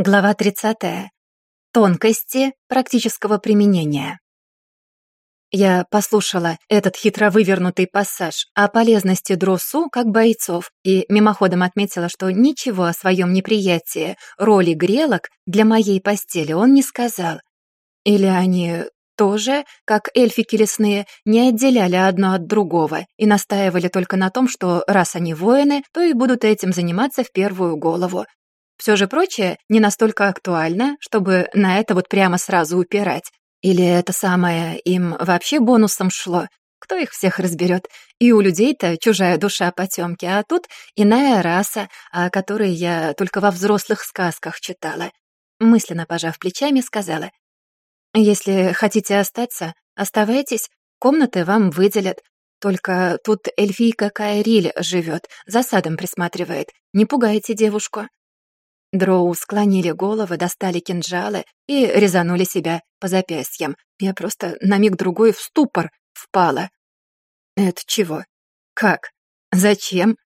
Глава 30. Тонкости практического применения. Я послушала этот хитро вывернутый пассаж о полезности дросу как бойцов и мимоходом отметила, что ничего о своем неприятии роли грелок для моей постели он не сказал. Или они тоже, как эльфики лесные, не отделяли одно от другого и настаивали только на том, что раз они воины, то и будут этим заниматься в первую голову, все же прочее не настолько актуально, чтобы на это вот прямо сразу упирать. Или это самое им вообще бонусом шло? Кто их всех разберет? И у людей-то чужая душа потемки, а тут иная раса, о которой я только во взрослых сказках читала. Мысленно пожав плечами, сказала. «Если хотите остаться, оставайтесь, комнаты вам выделят. Только тут эльфийка Кайриль живет, за садом присматривает. Не пугайте девушку». Дроу склонили головы, достали кинжалы и резанули себя по запястьям. Я просто на миг-другой в ступор впала. Это чего? Как? Зачем?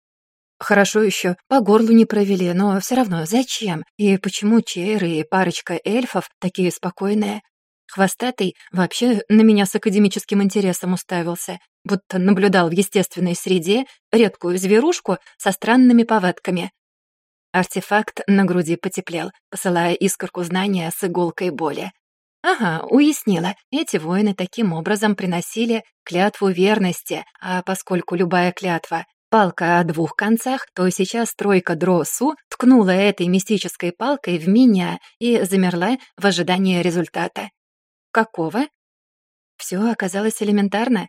Хорошо еще по горлу не провели, но все равно зачем? И почему Чейр и парочка эльфов такие спокойные? Хвостатый вообще на меня с академическим интересом уставился, будто наблюдал в естественной среде редкую зверушку со странными повадками. Артефакт на груди потеплел, посылая искорку знания с иголкой боли. Ага, уяснила. Эти воины таким образом приносили клятву верности, а поскольку любая клятва — палка о двух концах, то сейчас тройка Дросу ткнула этой мистической палкой в меня и замерла в ожидании результата. Какого? Все оказалось элементарно.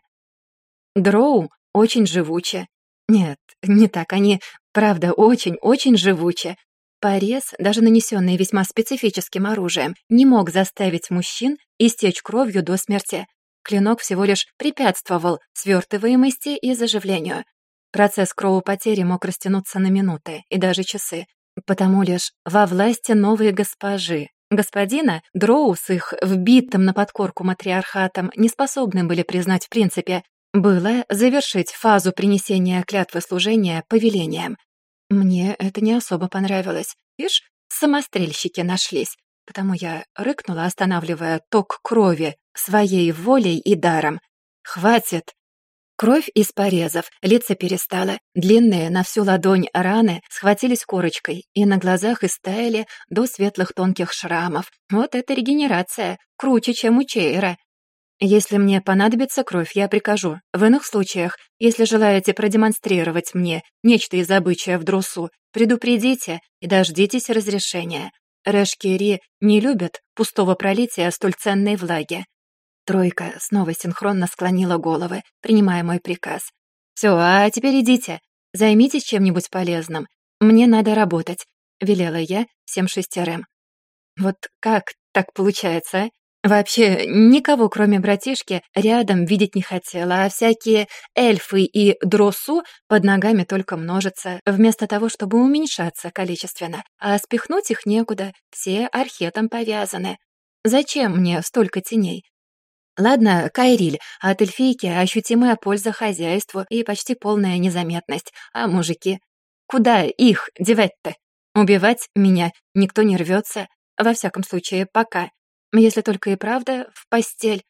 Дроу очень живуче, нет, не так. Они, правда, очень-очень живучи. Порез, даже нанесенный весьма специфическим оружием, не мог заставить мужчин истечь кровью до смерти. Клинок всего лишь препятствовал свертываемости и заживлению. Процесс кровопотери мог растянуться на минуты и даже часы, потому лишь во власти новой госпожи. Господина Дроу с их вбитым на подкорку матриархатом не способны были признать в принципе, было завершить фазу принесения клятвы служения повелением. Мне это не особо понравилось. Вишь, самострельщики нашлись, потому я рыкнула, останавливая ток крови своей волей и даром. «Хватит!» Кровь из порезов, лица перестала, длинные на всю ладонь раны схватились корочкой и на глазах истаяли до светлых тонких шрамов. Вот это регенерация, круче, чем у Чейра. Если мне понадобится кровь, я прикажу. В иных случаях, если желаете продемонстрировать мне нечто из обычая в друсу, предупредите и дождитесь разрешения. Рэшкири не любят пустого пролития столь ценной влаги. Тройка снова синхронно склонила головы, принимая мой приказ. «Все, а теперь идите. Займитесь чем-нибудь полезным. Мне надо работать», — велела я всем шестерым. «Вот как так получается, а? Вообще, никого, кроме братишки, рядом видеть не хотела, а всякие эльфы и дросу под ногами только множатся, вместо того, чтобы уменьшаться количественно. А спихнуть их некуда, все архетом повязаны. Зачем мне столько теней? Ладно, Кайриль, от эльфийки ощутимая польза хозяйству и почти полная незаметность. А мужики? Куда их девать-то? Убивать меня никто не рвется. Во всяком случае, пока. Если только и правда в постель.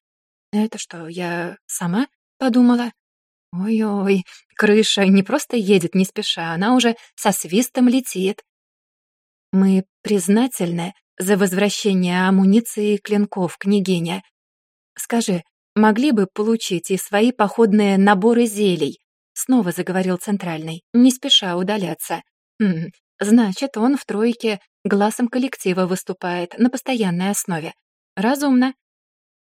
Это что, я сама подумала? Ой-ой, крыша не просто едет не спеша, она уже со свистом летит. Мы признательны за возвращение амуниции и клинков, княгиня. Скажи, могли бы получить и свои походные наборы зелий? Снова заговорил Центральный, не спеша удаляться. Хм, значит, он в тройке глазом коллектива выступает на постоянной основе. Разумно.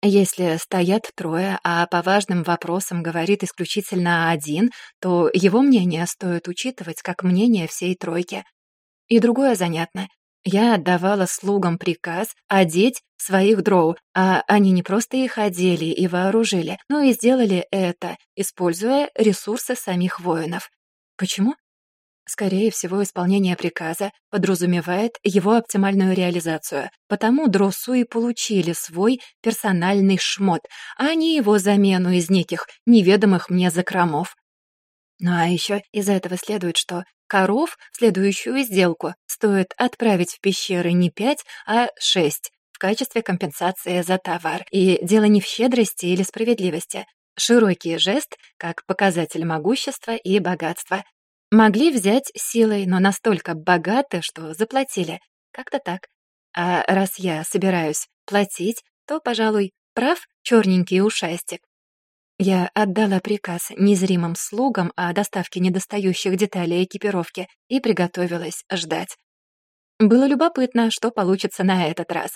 Если стоят трое, а по важным вопросам говорит исключительно один, то его мнение стоит учитывать как мнение всей тройки. И другое занятно. Я отдавала слугам приказ одеть своих дроу, а они не просто их одели и вооружили, но и сделали это, используя ресурсы самих воинов. Почему? Скорее всего, исполнение приказа подразумевает его оптимальную реализацию, потому Дросу и получили свой персональный шмот, а не его замену из неких неведомых мне закромов. Ну а еще из этого следует, что коров в следующую сделку стоит отправить в пещеры не пять, а шесть в качестве компенсации за товар. И дело не в щедрости или справедливости. Широкий жест как показатель могущества и богатства. Могли взять силой, но настолько богаты, что заплатили. Как-то так. А раз я собираюсь платить, то, пожалуй, прав черненький ушастик. Я отдала приказ незримым слугам о доставке недостающих деталей экипировки и приготовилась ждать. Было любопытно, что получится на этот раз.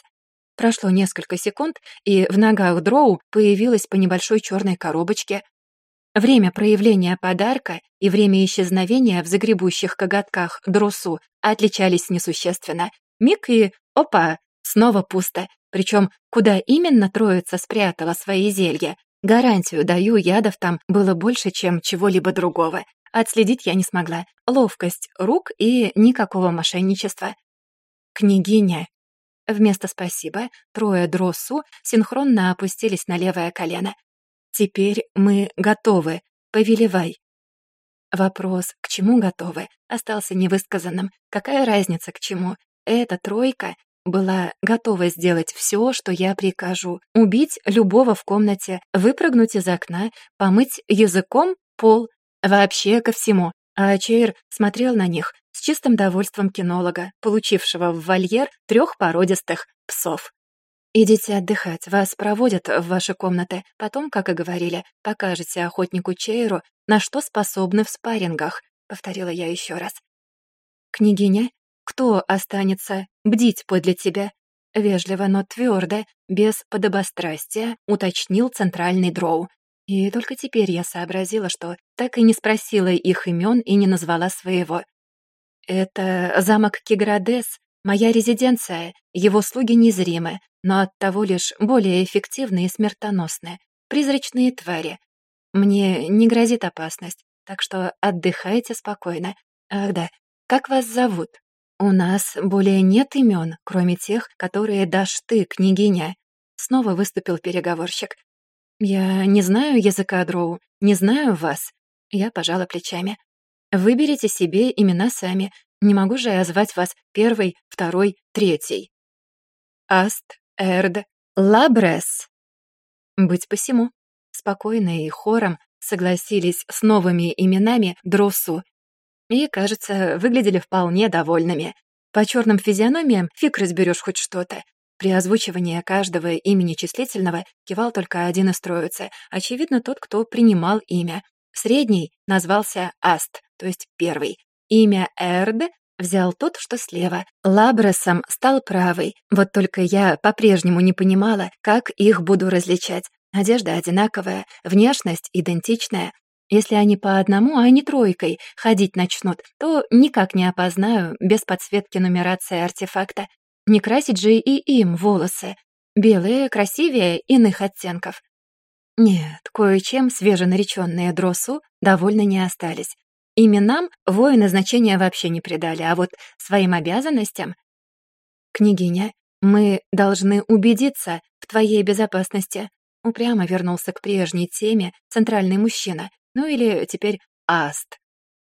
Прошло несколько секунд, и в ногах дроу появилась по небольшой черной коробочке. Время проявления подарка и время исчезновения в загребущих коготках друсу отличались несущественно. Миг и опа, снова пусто. Причем куда именно троица спрятала свои зелья, Гарантию даю, ядов там было больше, чем чего-либо другого. Отследить я не смогла. Ловкость рук и никакого мошенничества. «Княгиня». Вместо «спасибо» трое дросу синхронно опустились на левое колено. «Теперь мы готовы. Повелевай». Вопрос «к чему готовы?» остался невысказанным. Какая разница к чему? Эта тройка была готова сделать все, что я прикажу. Убить любого в комнате, выпрыгнуть из окна, помыть языком пол, вообще ко всему. А Чейр смотрел на них с чистым довольством кинолога, получившего в вольер трех породистых псов. «Идите отдыхать, вас проводят в ваши комнаты. Потом, как и говорили, покажете охотнику Чейру, на что способны в спаррингах», — повторила я еще раз. Княгиня кто останется бдить подле тебя?» Вежливо, но твердо, без подобострастия, уточнил центральный дроу. И только теперь я сообразила, что так и не спросила их имен и не назвала своего. «Это замок Киградес, моя резиденция, его слуги незримы, но оттого лишь более эффективные и смертоносные, призрачные твари. Мне не грозит опасность, так что отдыхайте спокойно. Ах да, как вас зовут?» «У нас более нет имен, кроме тех, которые дашь ты, княгиня», — снова выступил переговорщик. «Я не знаю языка дроу, не знаю вас». Я пожала плечами. «Выберите себе имена сами. Не могу же я звать вас первый, второй, третий». «Аст, Эрд, Лабрес». «Быть посему». Спокойно и хором согласились с новыми именами Дросу и, кажется, выглядели вполне довольными. По черным физиономиям фиг разберешь хоть что-то. При озвучивании каждого имени числительного кивал только один из троицы, очевидно, тот, кто принимал имя. Средний назвался Аст, то есть первый. Имя Эрд взял тот, что слева. Лабресом стал правый. Вот только я по-прежнему не понимала, как их буду различать. Одежда одинаковая, внешность идентичная, если они по одному, а не тройкой, ходить начнут, то никак не опознаю без подсветки нумерации артефакта. Не красить же и им волосы. Белые красивее иных оттенков. Нет, кое-чем свеженареченные дросу довольно не остались. Именам воины значения вообще не придали, а вот своим обязанностям... «Княгиня, мы должны убедиться в твоей безопасности», упрямо вернулся к прежней теме центральный мужчина, ну или теперь Аст.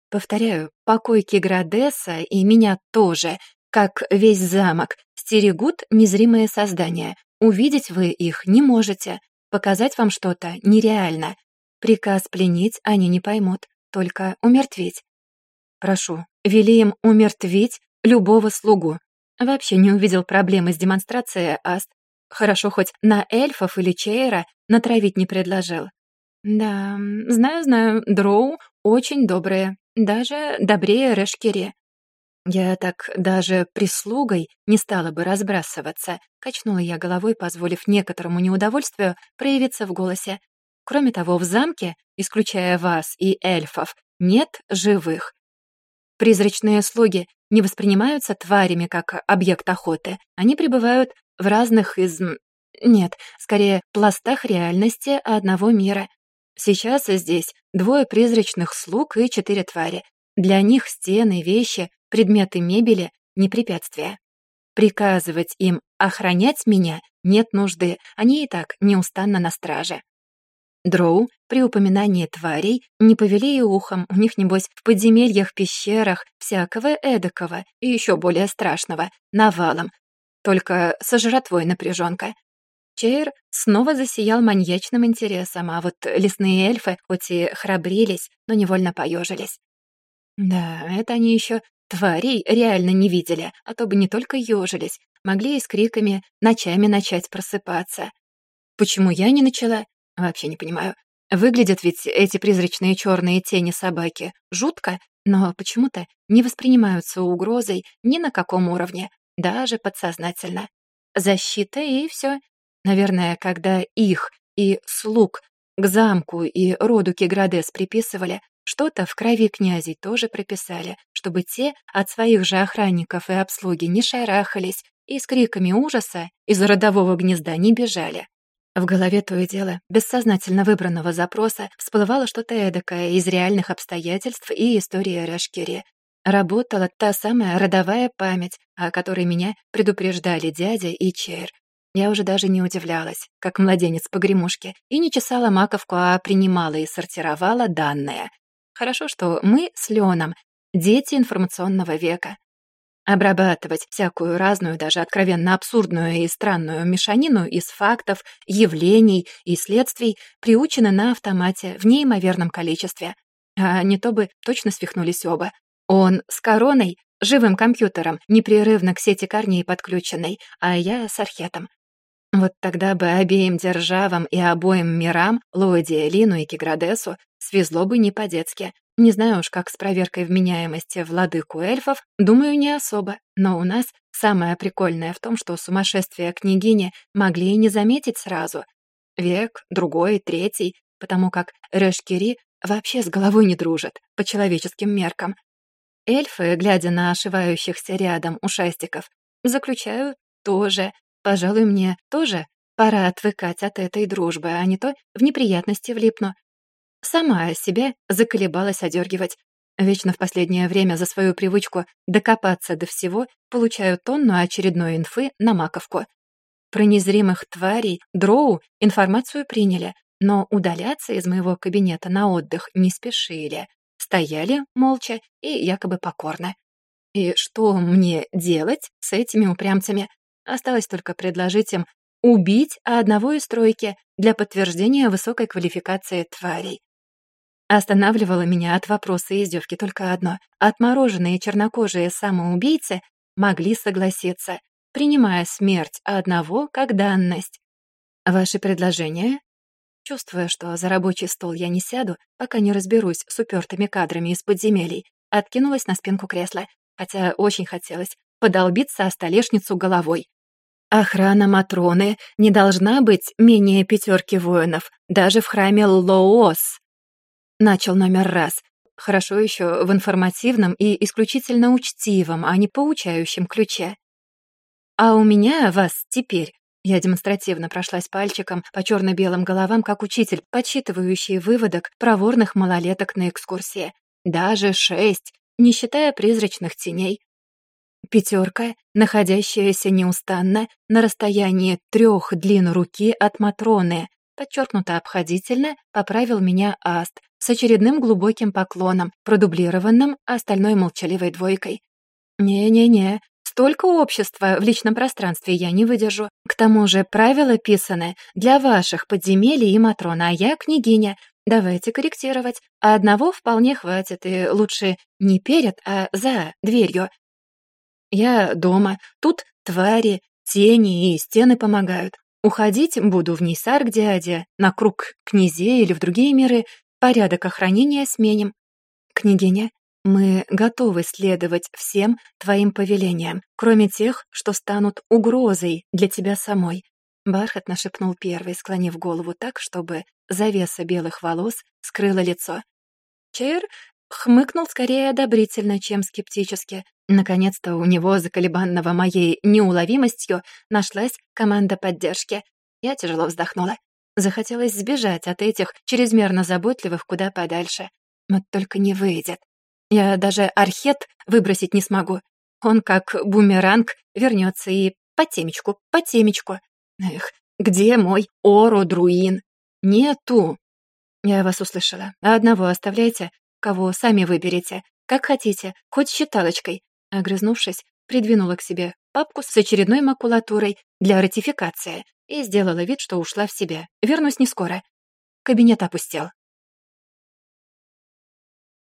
Повторяю, покойки Градеса и меня тоже, как весь замок, стерегут незримые создания. Увидеть вы их не можете. Показать вам что-то нереально. Приказ пленить они не поймут, только умертвить. Прошу, вели им умертвить любого слугу. Вообще не увидел проблемы с демонстрацией Аст. Хорошо, хоть на эльфов или Чейра натравить не предложил. Да, знаю-знаю, дроу очень добрые, даже добрее Решкире. Я так даже прислугой не стала бы разбрасываться, качнула я головой, позволив некоторому неудовольствию проявиться в голосе. Кроме того, в замке, исключая вас и эльфов, нет живых. Призрачные слуги не воспринимаются тварями как объект охоты. Они пребывают в разных из... Нет, скорее, пластах реальности одного мира. Сейчас здесь двое призрачных слуг и четыре твари. Для них стены, вещи, предметы мебели — не препятствия. Приказывать им охранять меня нет нужды, они и так неустанно на страже. Дроу при упоминании тварей не повели и ухом, у них, небось, в подземельях, пещерах всякого эдакого и еще более страшного, навалом. Только со жратвой напряженка. Чейр снова засиял маньячным интересом, а вот лесные эльфы хоть и храбрились, но невольно поежились. Да, это они еще тварей реально не видели, а то бы не только ежились, могли и с криками ночами начать просыпаться. Почему я не начала? Вообще не понимаю. Выглядят ведь эти призрачные черные тени собаки жутко, но почему-то не воспринимаются угрозой ни на каком уровне, даже подсознательно. Защита и все. Наверное, когда их и слуг к замку и роду Кеградес приписывали, что-то в крови князей тоже прописали, чтобы те от своих же охранников и обслуги не шарахались и с криками ужаса из родового гнезда не бежали. В голове то и дело, бессознательно выбранного запроса, всплывало что-то эдакое из реальных обстоятельств и истории Рашкири. Работала та самая родовая память, о которой меня предупреждали дядя и Чейр. Я уже даже не удивлялась, как младенец по гремушке, и не чесала маковку, а принимала и сортировала данные. Хорошо, что мы с Леоном — дети информационного века. Обрабатывать всякую разную, даже откровенно абсурдную и странную мешанину из фактов, явлений и следствий приучены на автомате в неимоверном количестве. А не то бы точно свихнулись оба. Он с короной, живым компьютером, непрерывно к сети корней подключенной, а я с архетом. Вот тогда бы обеим державам и обоим мирам, Лоди, Лину и Киградесу, свезло бы не по-детски. Не знаю уж, как с проверкой вменяемости владыку эльфов, думаю, не особо, но у нас самое прикольное в том, что сумасшествие княгини могли и не заметить сразу. Век, другой, третий, потому как Решкири вообще с головой не дружат, по человеческим меркам. Эльфы, глядя на ошивающихся рядом ушастиков, заключают тоже. Пожалуй, мне тоже пора отвыкать от этой дружбы, а не то в неприятности влипну. Сама себя заколебалась одергивать. Вечно в последнее время за свою привычку докопаться до всего получаю тонну очередной инфы на маковку. Про незримых тварей дроу информацию приняли, но удаляться из моего кабинета на отдых не спешили. Стояли молча и якобы покорно. И что мне делать с этими упрямцами? Осталось только предложить им убить одного из тройки для подтверждения высокой квалификации тварей. Останавливало меня от вопроса и издевки только одно. Отмороженные чернокожие самоубийцы могли согласиться, принимая смерть одного как данность. Ваши предложения? Чувствуя, что за рабочий стол я не сяду, пока не разберусь с упертыми кадрами из подземелий, откинулась на спинку кресла, хотя очень хотелось подолбиться о столешницу головой. Охрана Матроны не должна быть менее пятерки воинов, даже в храме Лоос. Начал номер раз. Хорошо еще в информативном и исключительно учтивом, а не поучающем ключе. А у меня вас теперь я демонстративно прошлась пальчиком по черно-белым головам, как учитель, подсчитывающий выводок проворных малолеток на экскурсии. Даже шесть, не считая призрачных теней. Пятерка, находящаяся неустанно на расстоянии трех длин руки от Матроны, подчеркнуто обходительно поправил меня Аст, с очередным глубоким поклоном, продублированным остальной молчаливой двойкой. «Не-не-не, столько общества в личном пространстве я не выдержу. К тому же правила писаны для ваших подземелий и Матрона, а я княгиня. Давайте корректировать. А одного вполне хватит, и лучше не перед, а за дверью. Я дома, тут твари, тени и стены помогают. Уходить буду в Нейсар к дяде, на круг князей или в другие миры, Порядок охранения сменим. Княгиня, мы готовы следовать всем твоим повелениям, кроме тех, что станут угрозой для тебя самой. Бархатно шепнул первый, склонив голову так, чтобы завеса белых волос скрыла лицо. Чейр хмыкнул скорее одобрительно, чем скептически. Наконец-то у него, заколебанного моей неуловимостью, нашлась команда поддержки. Я тяжело вздохнула. Захотелось сбежать от этих чрезмерно заботливых куда подальше. Но только не выйдет. Я даже архет выбросить не смогу. Он как бумеранг вернется и по темечку, по темечку. Эх, где мой Оро-друин? Нету. «Я вас услышала. А одного оставляйте, кого сами выберете. Как хотите, хоть считалочкой». Огрызнувшись, придвинула к себе папку с очередной макулатурой для ратификации и сделала вид, что ушла в себя. Вернусь не скоро. Кабинет опустел.